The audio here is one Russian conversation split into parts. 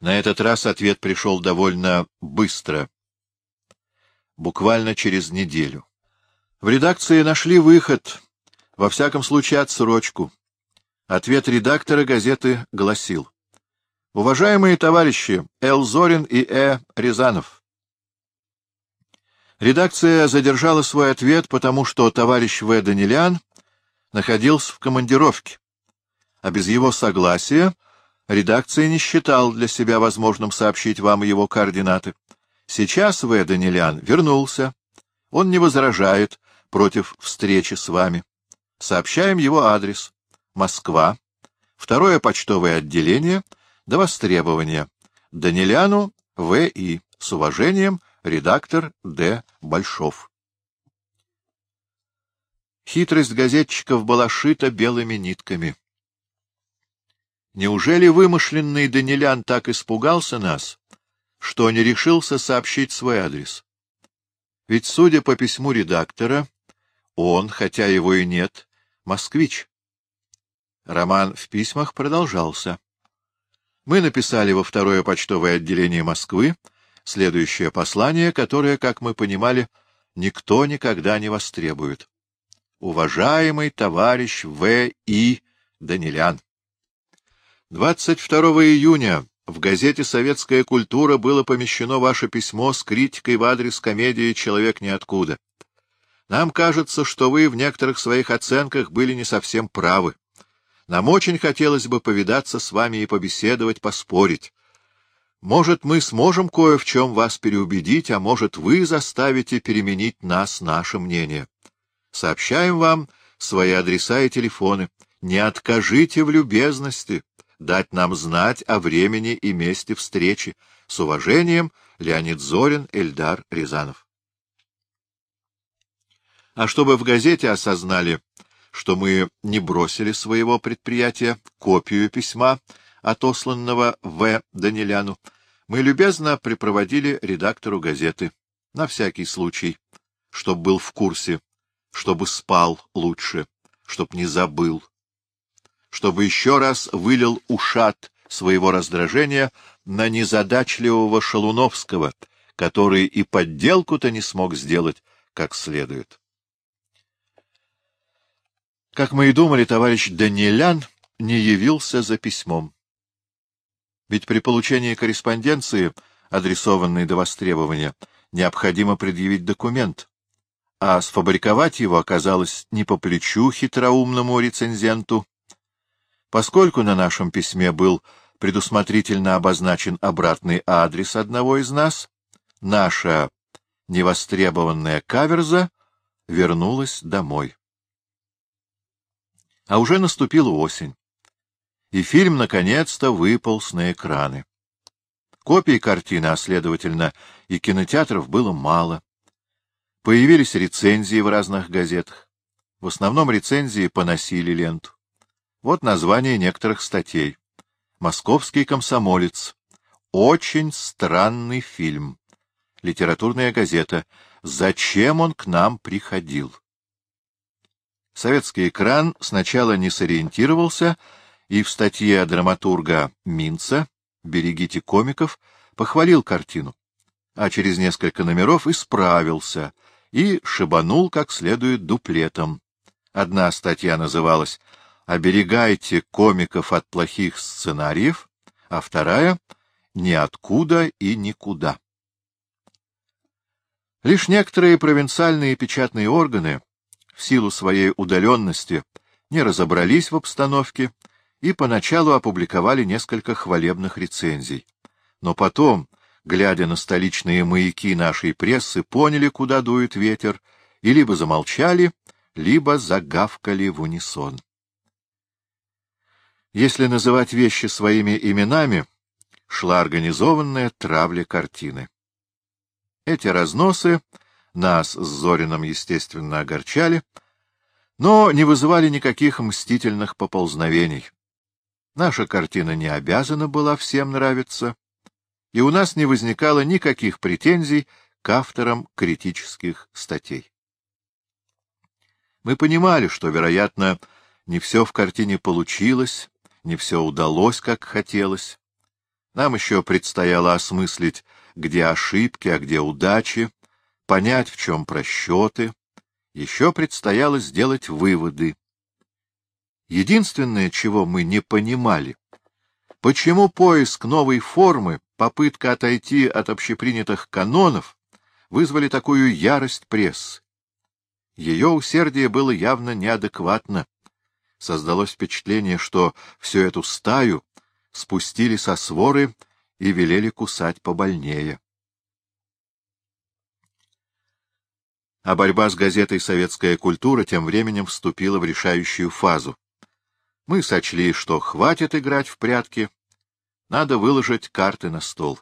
На этот раз ответ пришел довольно быстро, буквально через неделю. В редакции нашли выход, во всяком случае отсрочку. Ответ редактора газеты гласил. Уважаемые товарищи Эл Зорин и Э. Рязанов, редакция задержала свой ответ, потому что товарищ В. Данилян находился в командировке, а без его согласия редакция не считала для себя возможным сообщить вам его координаты. Сейчас В. Данилян вернулся. Он не возражает против встречи с вами. Сообщаем его адрес. Москва. Второе почтовое отделение. До востребования. Даниляну В.И. С уважением, редактор Д. Большов. Хитрость газетчиков была шита белыми нитками. Неужели вымышленный Данилян так испугался нас, что не решился сообщить свой адрес? Ведь, судя по письму редактора, он, хотя его и нет, москвич. Роман в письмах продолжался. Мы написали во второе почтовое отделение Москвы следующее послание, которое, как мы понимали, никто никогда не востребует. Уважаемый товарищ В. И. Данилян, 22 июня в газете «Советская культура» было помещено ваше письмо с критикой в адрес комедии «Человек ниоткуда». Нам кажется, что вы в некоторых своих оценках были не совсем правы. Нам очень хотелось бы повидаться с вами и побеседовать, поспорить. Может, мы сможем кое в чем вас переубедить, а может, вы заставите переменить нас, наше мнение. Сообщаем вам свои адреса и телефоны. Не откажите в любезности дать нам знать о времени и месте встречи. С уважением, Леонид Зорин, Эльдар Рязанов. А чтобы в газете осознали, что мы не бросили своего предприятия, копию письма, отосланного В. Даниляну, мы любезно припроводили редактору газеты, на всякий случай, чтоб был в курсе, чтобы спал лучше, чтоб не забыл чтобы еще раз вылил ушат своего раздражения на незадачливого Шалуновского, который и подделку-то не смог сделать как следует. Как мы и думали, товарищ Данилян не явился за письмом. Ведь при получении корреспонденции, адресованной до востребования, необходимо предъявить документ, а сфабриковать его оказалось не по плечу хитроумному рецензенту, Поскольку на нашем письме был предусмотрительно обозначен обратный адрес одного из нас, наша невостребованная каверза вернулась домой. А уже наступила осень, и фильм наконец-то выполз на экраны. Копий картины, а следовательно, и кинотеатров было мало. Появились рецензии в разных газетах. В основном рецензии поносили ленту. Вот название некоторых статей. «Московский комсомолец». Очень странный фильм. Литературная газета. Зачем он к нам приходил? Советский экран сначала не сориентировался, и в статье драматурга Минца «Берегите комиков» похвалил картину, а через несколько номеров исправился и шибанул как следует дуплетом. Одна статья называлась «Оберегайте комиков от плохих сценариев», а вторая — «Ниоткуда и никуда». Лишь некоторые провинциальные печатные органы, в силу своей удаленности, не разобрались в обстановке и поначалу опубликовали несколько хвалебных рецензий. Но потом, глядя на столичные маяки нашей прессы, поняли, куда дует ветер, и либо замолчали, либо загавкали в унисон. Если называть вещи своими именами, шла организованная травля картины. Эти разносы нас с Зорином, естественно, огорчали, но не вызывали никаких мстительных поползновений. Наша картина не обязана была всем нравиться, и у нас не возникало никаких претензий к авторам критических статей. Мы понимали, что, вероятно, не все в картине получилось, не все удалось, как хотелось. Нам еще предстояло осмыслить, где ошибки, а где удачи, понять, в чем просчеты. Еще предстояло сделать выводы. Единственное, чего мы не понимали, почему поиск новой формы, попытка отойти от общепринятых канонов, вызвали такую ярость прессы. Ее усердие было явно неадекватно. Создалось впечатление, что всю эту стаю спустили со своры и велели кусать побольнее. А борьба с газетой «Советская культура» тем временем вступила в решающую фазу. Мы сочли, что хватит играть в прятки, надо выложить карты на стол.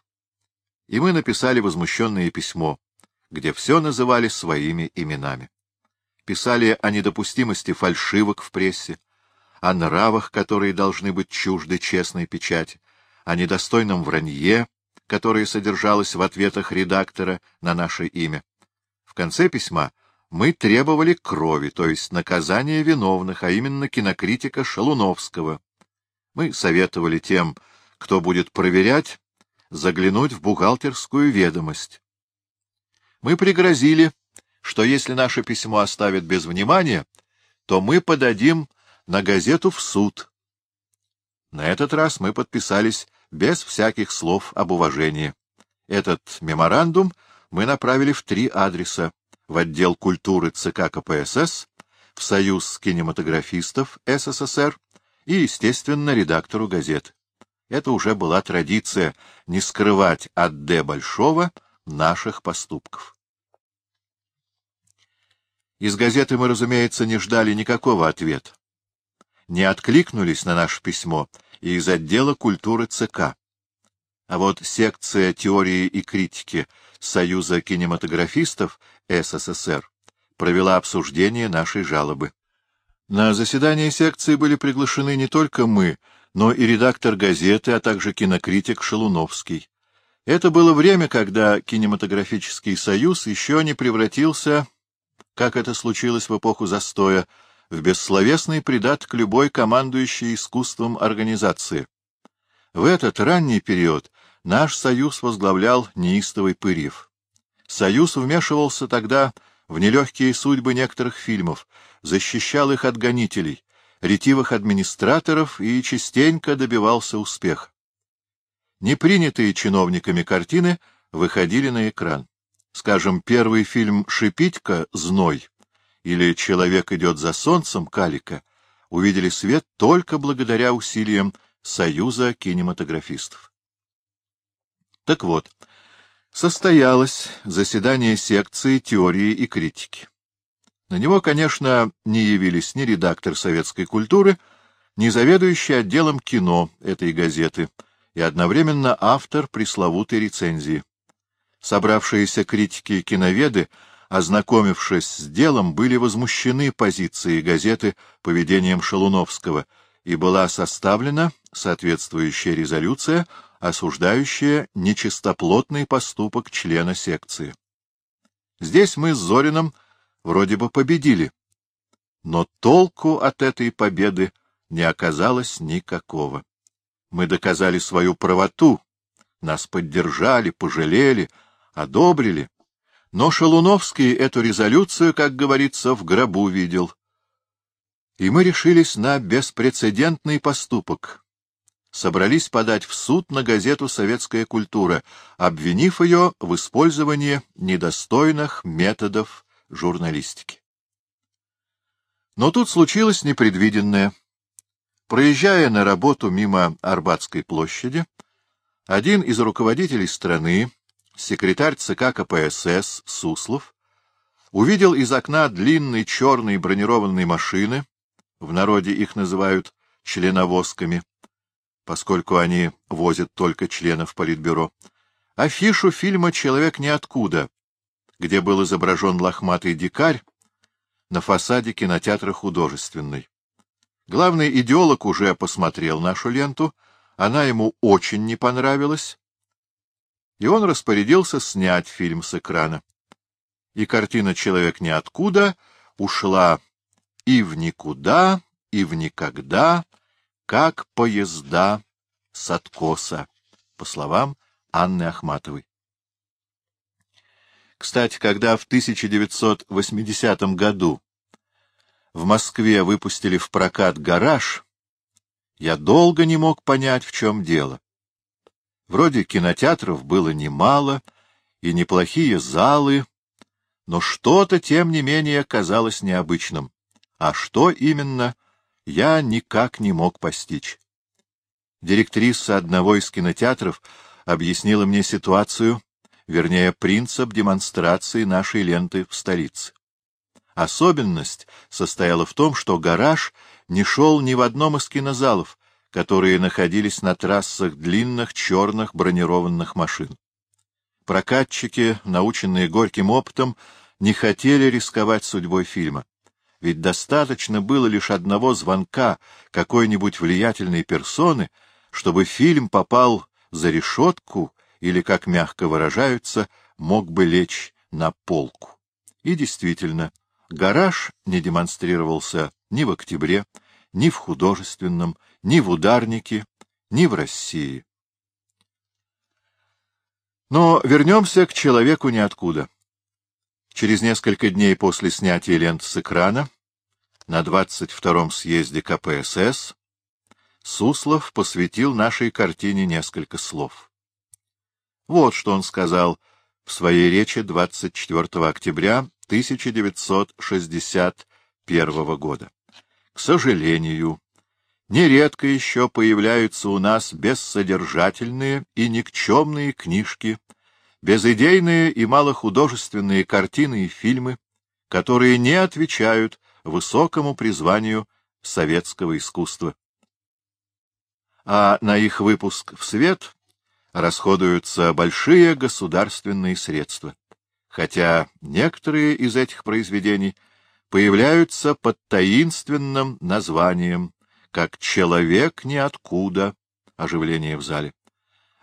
И мы написали возмущенное письмо, где все называли своими именами. Писали о недопустимости фальшивок в прессе, о нравах, которые должны быть чужды честной печати, о недостойном вранье, которое содержалось в ответах редактора на наше имя. В конце письма мы требовали крови, то есть наказания виновных, а именно кинокритика Шалуновского. Мы советовали тем, кто будет проверять, заглянуть в бухгалтерскую ведомость. Мы пригрозили, что если наше письмо оставят без внимания, то мы подадим на газету в суд. На этот раз мы подписались без всяких слов об уважении. Этот меморандум мы направили в три адреса в отдел культуры ЦК КПСС, в Союз кинематографистов СССР и, естественно, редактору газет. Это уже была традиция не скрывать от Д. Большого наших поступков. Из газеты мы, разумеется, не ждали никакого ответа. Не откликнулись на наше письмо из отдела культуры ЦК. А вот секция теории и критики Союза кинематографистов СССР провела обсуждение нашей жалобы. На заседание секции были приглашены не только мы, но и редактор газеты, а также кинокритик Шелуновский. Это было время, когда кинематографический союз еще не превратился, как это случилось в эпоху застоя, в бессловесный придаток любой командующей искусством организации. В этот ранний период наш союз возглавлял неистовый Пырьев. Союз вмешивался тогда в нелегкие судьбы некоторых фильмов, защищал их от гонителей, ретивых администраторов и частенько добивался успеха. Непринятые чиновниками картины выходили на экран. Скажем, первый фильм «Шипитька. Зной» или «Человек идет за солнцем» Калика увидели свет только благодаря усилиям Союза кинематографистов. Так вот, состоялось заседание секции теории и критики. На него, конечно, не явились ни редактор советской культуры, ни заведующий отделом кино этой газеты и одновременно автор пресловутой рецензии. Собравшиеся критики и киноведы ознакомившись с делом, были возмущены позицией газеты поведением Шалуновского, и была составлена соответствующая резолюция, осуждающая нечистоплотный поступок члена секции. Здесь мы с Зориным вроде бы победили, но толку от этой победы не оказалось никакого. Мы доказали свою правоту, нас поддержали, пожалели, одобрили, но Шалуновский эту резолюцию, как говорится, в гробу видел. И мы решились на беспрецедентный поступок. Собрались подать в суд на газету «Советская культура», обвинив ее в использовании недостойных методов журналистики. Но тут случилось непредвиденное. Проезжая на работу мимо Арбатской площади, один из руководителей страны, секретарь ЦК КПСС Суслов увидел из окна длинной черной бронированной машины, в народе их называют членовозками, поскольку они возят только членов Политбюро, афишу фильма «Человек ниоткуда», где был изображен лохматый дикарь на фасаде кинотеатра художественный. Главный идеолог уже посмотрел нашу ленту, она ему очень не понравилась, и он распорядился снять фильм с экрана. И картина «Человек ниоткуда» ушла и в никуда, и в никогда, как поезда с откоса. по словам Анны Ахматовой. Кстати, когда в 1980 году в Москве выпустили в прокат «Гараж», я долго не мог понять, в чем дело. Вроде кинотеатров было немало, и неплохие залы, но что-то, тем не менее, казалось необычным. А что именно, я никак не мог постичь. Директриса одного из кинотеатров объяснила мне ситуацию, вернее, принцип демонстрации нашей ленты в столице. Особенность состояла в том, что гараж не шел ни в одном из кинозалов, которые находились на трассах длинных черных бронированных машин. Прокатчики, наученные горьким опытом, не хотели рисковать судьбой фильма. Ведь достаточно было лишь одного звонка какой-нибудь влиятельной персоны, чтобы фильм попал за решетку или, как мягко выражаются, мог бы лечь на полку. И действительно, гараж не демонстрировался ни в октябре, ни в художественном, ни в ударнике, ни в России. Но вернемся к человеку ниоткуда. Через несколько дней после снятия лент с экрана, на 22-м съезде КПСС, Суслов посвятил нашей картине несколько слов. Вот что он сказал в своей речи 24 октября 1961 года. К сожалению, нередко еще появляются у нас бессодержательные и никчемные книжки, безыдейные и малохудожественные картины и фильмы, которые не отвечают высокому призванию советского искусства. А на их выпуск в свет расходуются большие государственные средства, хотя некоторые из этих произведений появляются под таинственным названием как «Человек ниоткуда» оживление в зале.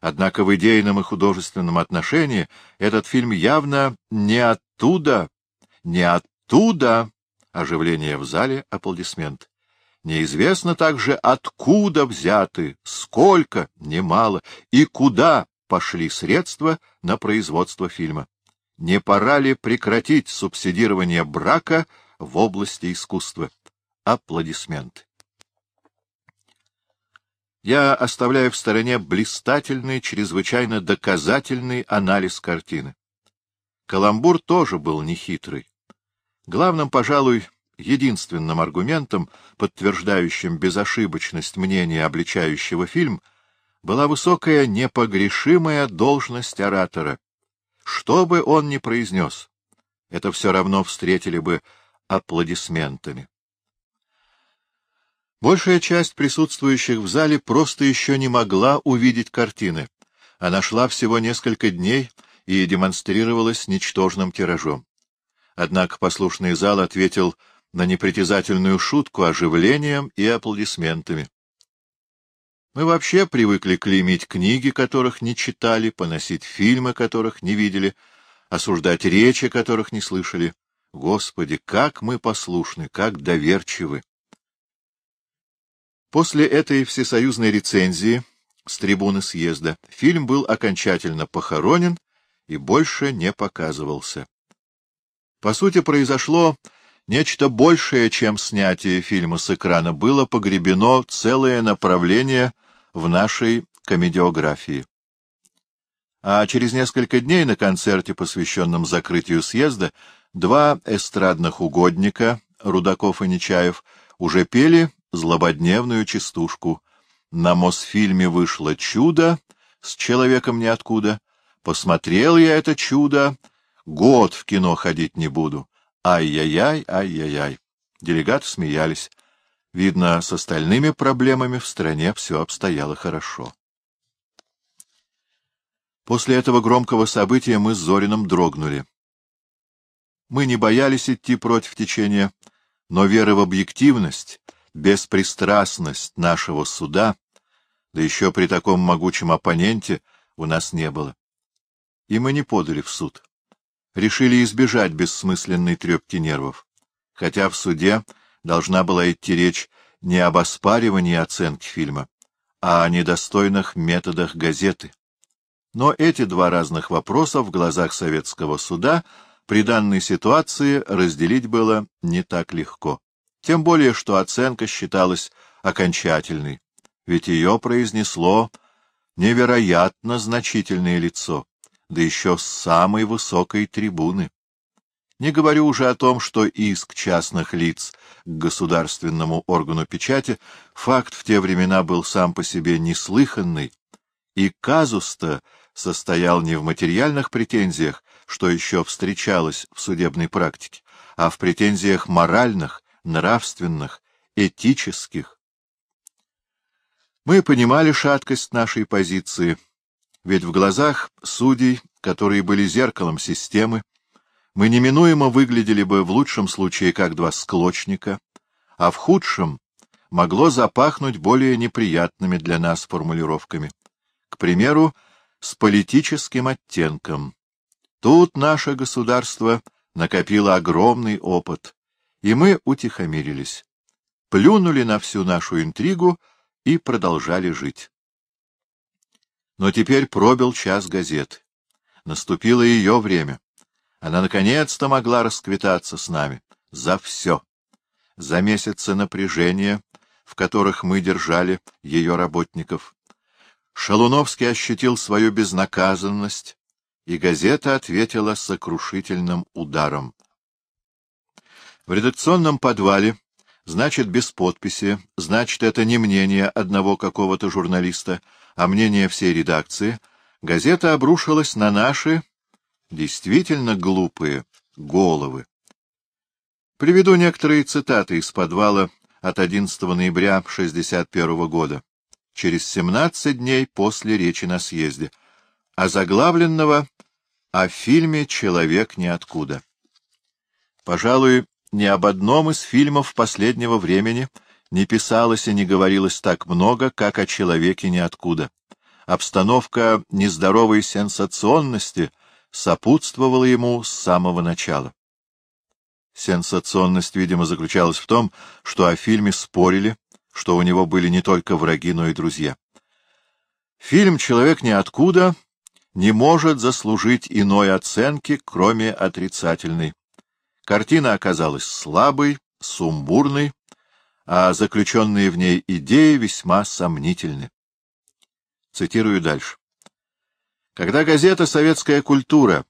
Однако в идейном и художественном отношении этот фильм явно не оттуда, не оттуда оживление в зале, аплодисмент. Неизвестно также, откуда взяты, сколько, немало, и куда пошли средства на производство фильма. Не пора ли прекратить субсидирование брака в области искусства? Аплодисменты. Я оставляю в стороне блистательный, чрезвычайно доказательный анализ картины. Каламбур тоже был нехитрый. Главным, пожалуй, единственным аргументом, подтверждающим безошибочность мнения, обличающего фильм, была высокая непогрешимая должность оратора. Что бы он ни произнес, это все равно встретили бы аплодисментами. Большая часть присутствующих в зале просто еще не могла увидеть картины. Она шла всего несколько дней и демонстрировалась ничтожным тиражом. Однако послушный зал ответил на непритязательную шутку оживлением и аплодисментами. Мы вообще привыкли клеймить книги, которых не читали, поносить фильмы, которых не видели, осуждать речи, которых не слышали. Господи, как мы послушны, как доверчивы! После этой всесоюзной рецензии с трибуны съезда фильм был окончательно похоронен и больше не показывался. По сути, произошло нечто большее, чем снятие фильма с экрана, было погребено целое направление в нашей комедиографии. А через несколько дней на концерте, посвященном закрытию съезда, два эстрадных угодника, Рудаков и Нечаев, уже пели злободневную частушку. На Мосфильме вышло чудо с человеком ниоткуда. Посмотрел я это чудо, год в кино ходить не буду. Ай-яй-яй, ай-яй-яй. Делегаты смеялись. Видно, с остальными проблемами в стране все обстояло хорошо. После этого громкого события мы с Зориным дрогнули. Мы не боялись идти против течения, но веры в объективность беспристрастность нашего суда, да еще при таком могучем оппоненте, у нас не было. И мы не подали в суд. Решили избежать бессмысленной трепки нервов. Хотя в суде должна была идти речь не об оспаривании оценки фильма, а о недостойных методах газеты. Но эти два разных вопроса в глазах советского суда при данной ситуации разделить было не так легко. Тем более, что оценка считалась окончательной, ведь ее произнесло невероятно значительное лицо, да еще с самой высокой трибуны. Не говорю уже о том, что иск частных лиц к государственному органу печати факт в те времена был сам по себе неслыханный, и казус-то состоял не в материальных претензиях, что еще встречалось в судебной практике, а в претензиях моральных, нравственных, этических. Мы понимали шаткость нашей позиции, ведь в глазах судей, которые были зеркалом системы, мы неминуемо выглядели бы в лучшем случае как два склочника, а в худшем могло запахнуть более неприятными для нас формулировками. К примеру, с политическим оттенком. Тут наше государство накопило огромный опыт, и мы утихомирились, плюнули на всю нашу интригу и продолжали жить. Но теперь пробил час газеты. Наступило ее время. Она наконец-то могла расквитаться с нами. За все. За месяцы напряжения, в которых мы держали ее работников. Шалуновский ощутил свою безнаказанность, и газета ответила сокрушительным ударом. В редакционном подвале, значит, без подписи, значит, это не мнение одного какого-то журналиста, а мнение всей редакции, газета обрушилась на наши действительно глупые головы. Приведу некоторые цитаты из подвала от 11 ноября 1961 года, через 17 дней после речи на съезде, озаглавленного о фильме «Человек ниоткуда». Пожалуй, ни об одном из фильмов последнего времени не писалось и не говорилось так много, как о «Человеке ниоткуда». Обстановка нездоровой сенсационности — сопутствовала ему с самого начала. Сенсационность, видимо, заключалась в том, что о фильме спорили, что у него были не только враги, но и друзья. Фильм «Человек ниоткуда» не может заслужить иной оценки, кроме отрицательной. Картина оказалась слабой, сумбурной, а заключенные в ней идеи весьма сомнительны. Цитирую дальше. Когда газета «Советская культура»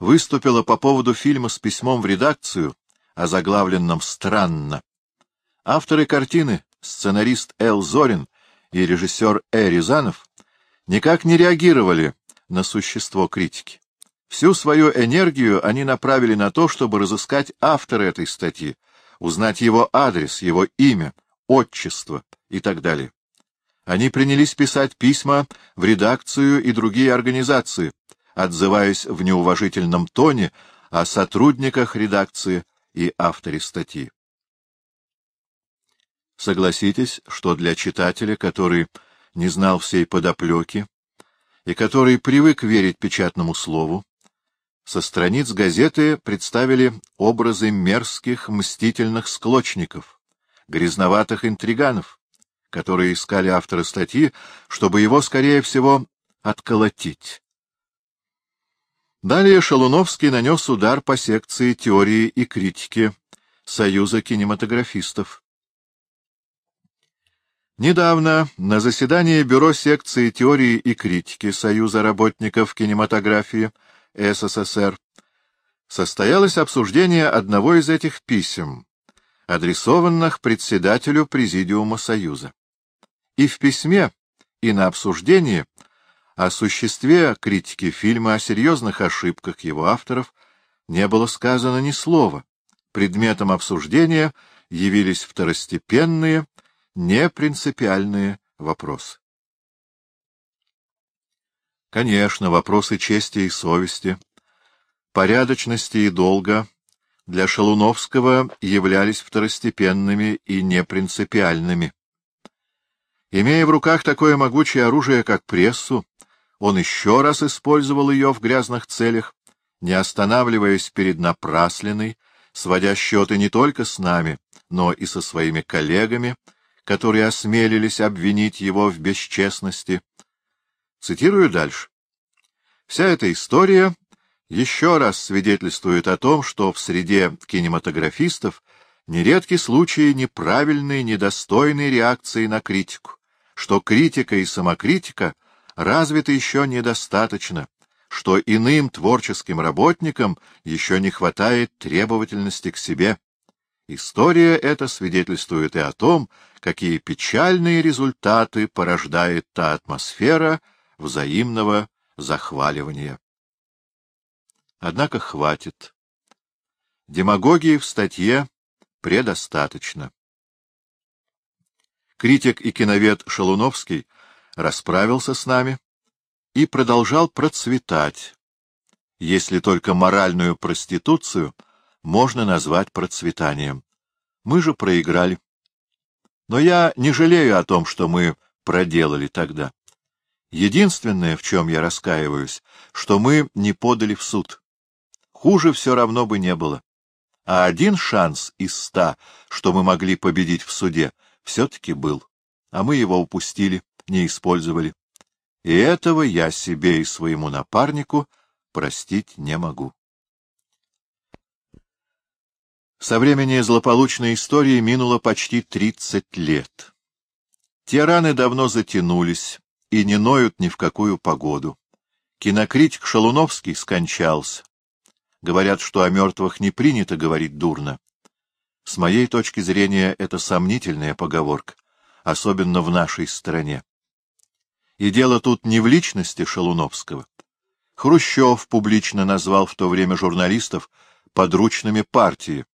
выступила по поводу фильма с письмом в редакцию, озаглавленном «Странно», авторы картины, сценарист Эл Зорин и режиссер Э. Рязанов, никак не реагировали на существо критики. Всю свою энергию они направили на то, чтобы разыскать автора этой статьи, узнать его адрес, его имя, отчество и так далее. Они принялись писать письма в редакцию и другие организации, отзываясь в неуважительном тоне о сотрудниках редакции и авторе статьи. Согласитесь, что для читателя, который не знал всей подоплеки и который привык верить печатному слову, со страниц газеты представили образы мерзких мстительных склочников, грязноватых интриганов, которые искали авторы статьи, чтобы его, скорее всего, отколотить. Далее Шалуновский нанес удар по секции теории и критики Союза кинематографистов. Недавно на заседании Бюро секции теории и критики Союза работников кинематографии СССР состоялось обсуждение одного из этих писем, адресованных председателю Президиума Союза. И в письме, и на обсуждении о существе критики фильма, о серьезных ошибках его авторов не было сказано ни слова. Предметом обсуждения явились второстепенные, непринципиальные вопросы. Конечно, вопросы чести и совести, порядочности и долга для Шалуновского являлись второстепенными и непринципиальными. Имея в руках такое могучее оружие, как прессу, он еще раз использовал ее в грязных целях, не останавливаясь перед напрасленной, сводя счеты не только с нами, но и со своими коллегами, которые осмелились обвинить его в бесчестности. Цитирую дальше. Вся эта история еще раз свидетельствует о том, что в среде кинематографистов нередки случаи неправильной, недостойной реакции на критику, что критика и самокритика развиты еще недостаточно, что иным творческим работникам еще не хватает требовательности к себе. История эта свидетельствует и о том, какие печальные результаты порождает та атмосфера взаимного захваливания. Однако хватит. Демагогии в статье предостаточно. Критик и киновед Шалуновский расправился с нами и продолжал процветать, если только моральную проституцию можно назвать процветанием. Мы же проиграли. Но я не жалею о том, что мы проделали тогда. Единственное, в чем я раскаиваюсь, что мы не подали в суд. Хуже все равно бы не было. А один шанс из ста, что мы могли победить в суде, все-таки был. А мы его упустили, не использовали. И этого я себе и своему напарнику простить не могу. Со времени злополучной истории минуло почти тридцать лет. Те раны давно затянулись и не ноют ни в какую погоду. Кинокритик Шалуновский скончался. Говорят, что о мертвых не принято говорить дурно. С моей точки зрения, это сомнительная поговорка, особенно в нашей стране. И дело тут не в личности Шалуновского. Хрущев публично назвал в то время журналистов подручными партии.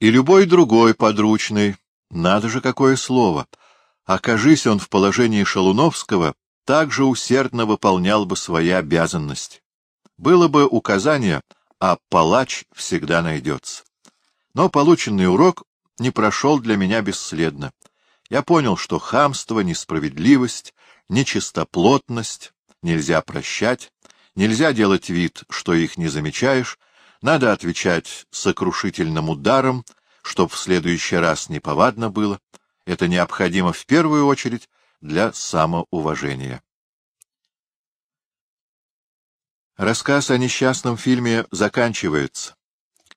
И любой другой подручный, надо же какое слово, окажись он в положении Шалуновского, также усердно выполнял бы свои обязанности. Было бы указание — а палач всегда найдется. Но полученный урок не прошел для меня бесследно. Я понял, что хамство, несправедливость, нечистоплотность нельзя прощать, нельзя делать вид, что их не замечаешь, надо отвечать сокрушительным ударом, чтоб в следующий раз неповадно было. Это необходимо в первую очередь для самоуважения. Рассказ о несчастном фильме заканчивается.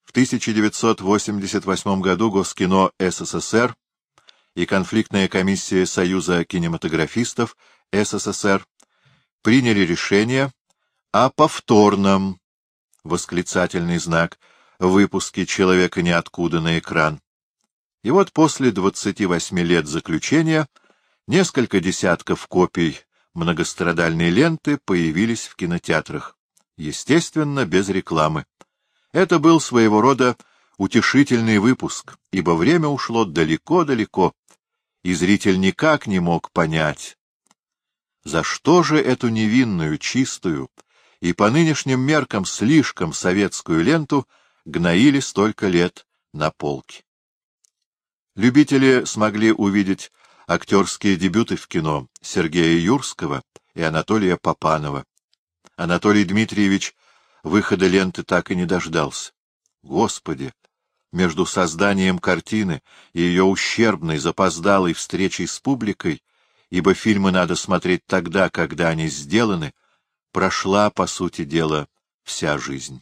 В 1988 году Госкино СССР и конфликтная комиссия Союза кинематографистов СССР приняли решение о повторном, восклицательный знак, выпуске «Человека ниоткуда» на экран. И вот после 28 лет заключения несколько десятков копий многострадальной ленты появились в кинотеатрах естественно, без рекламы. Это был своего рода утешительный выпуск, ибо время ушло далеко-далеко, и зритель никак не мог понять, за что же эту невинную, чистую и по нынешним меркам слишком советскую ленту гноили столько лет на полке. Любители смогли увидеть актерские дебюты в кино Сергея Юрского и Анатолия Попанова, Анатолий Дмитриевич выхода ленты так и не дождался. Господи! Между созданием картины и ее ущербной, запоздалой встречей с публикой, ибо фильмы надо смотреть тогда, когда они сделаны, прошла, по сути дела, вся жизнь.